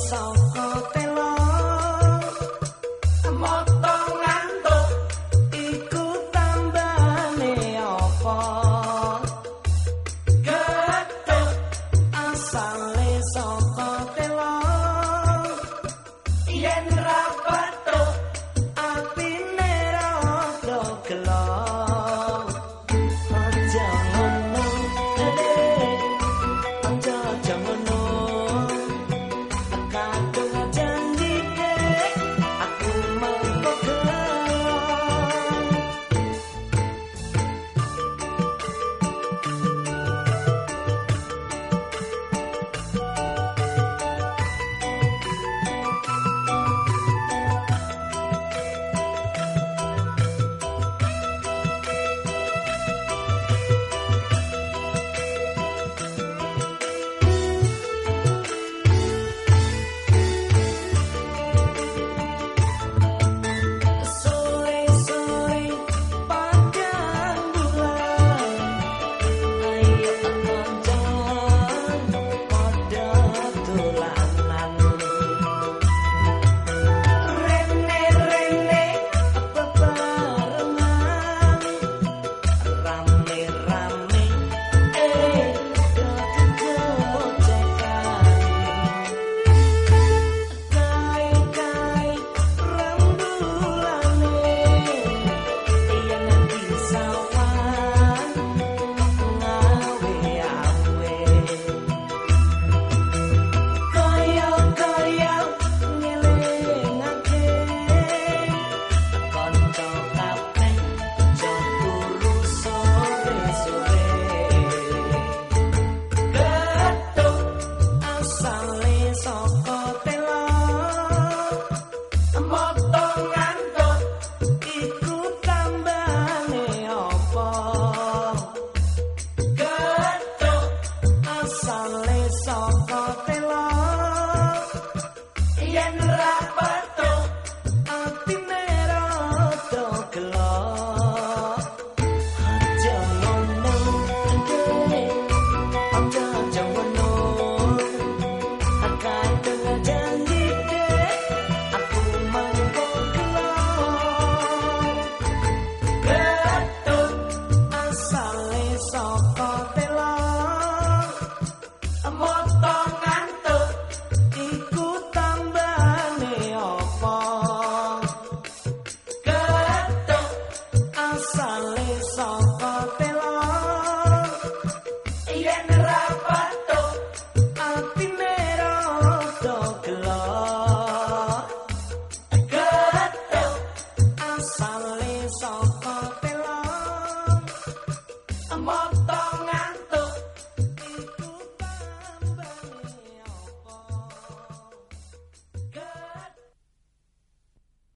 song.